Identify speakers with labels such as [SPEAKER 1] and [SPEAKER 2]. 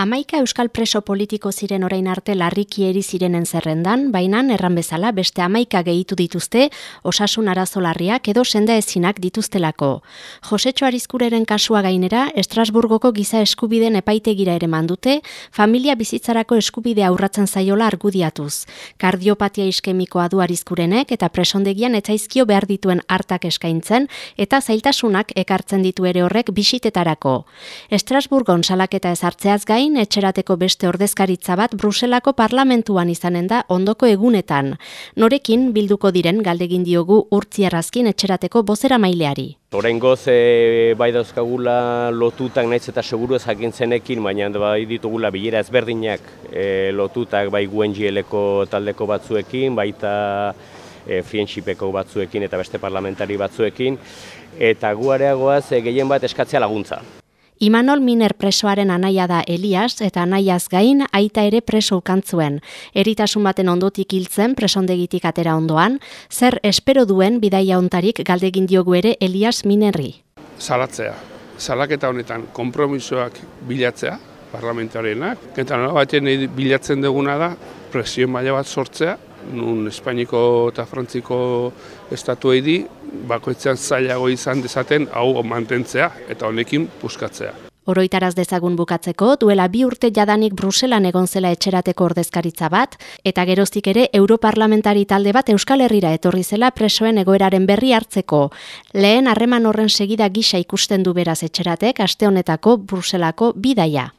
[SPEAKER 1] Amaika euskal preso politiko ziren orain arte larriki eri zirenen zerrendan, baina erran bezala beste amaika gehitu dituzte osasun arazolarriak edo senda ezinak dituztelako. Josetxo Arizkureren kasua gainera, Estrasburgoko giza eskubiden epaitegira ere mandute, familia bizitzarako eskubidea aurratzen zaiola argudiatuz. Kardiopatia iskemikoa du Arizkurenek eta presondegian etzaizkio behar dituen hartak eskaintzen eta zailtasunak ekartzen ditu ere horrek bisitetarako. Estrasburgon salaketa ezartzeaz gain, etxerateko beste ordezkaritza bat Bruselako parlamentuan izanen da ondoko egunetan. Norekin bilduko diren galdegin diogu urtziarrazkin etxerateko bozera maileari.
[SPEAKER 2] Horengoz e, bai dauzkagula lotutak naiz eta seguru ez jakintzenekin, baina bai ditugula bilera ezberdinak e, lotutak bai guen taldeko batzuekin, baita e, friendshipeko batzuekin eta beste parlamentari batzuekin, eta guareagoaz e, gehien bat eskatzea laguntza.
[SPEAKER 1] Imanol Miner presoaren anaia da Elias eta anaiaz gain aita ere preso ukantzuen. Eritasun baten ondotik hiltzen presondegitik atera ondoan, zer espero duen bidaia ontarik galdegin diogu ere Elias Minerri.
[SPEAKER 3] Salatzea. Salaketa honetan konpromisoak bilatzea, parlamentarenak, eta baten bilatzen duguna da presio maila bat sortzea, nun Espainiko eta Frantziko estatu di, bakoitzean zailago izan dezaten hau mantentzea eta honekin puskatzea.
[SPEAKER 1] Oroitaraz dezagun bukatzeko, duela bi urte jadanik Bruselan egon zela etxerateko ordezkaritza bat, eta geroztik ere Europarlamentari talde bat Euskal Herrira etorri zela presoen egoeraren berri hartzeko. Lehen harreman horren segida gisa ikusten du beraz etxeratek aste honetako Bruselako bidaia.